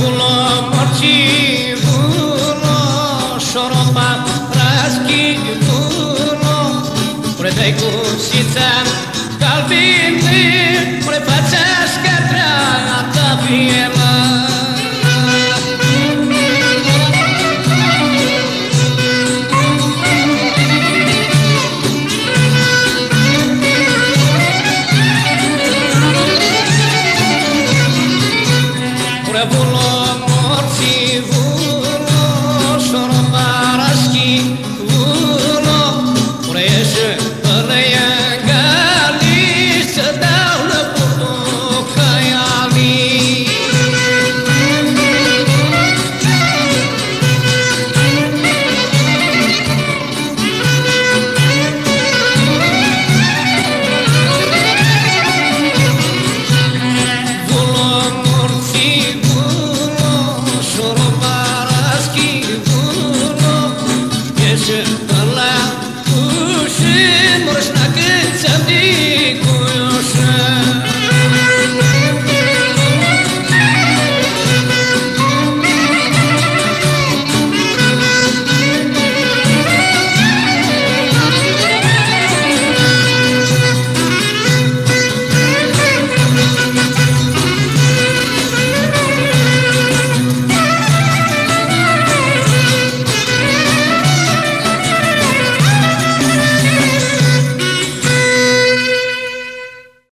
ভুল করছি ভুল সরপা রাজকি ভুল পরে তাই কুসিতাম কালবিনে পরে বাঁচাস কাতরা কাপিয়ে Pueblo mission.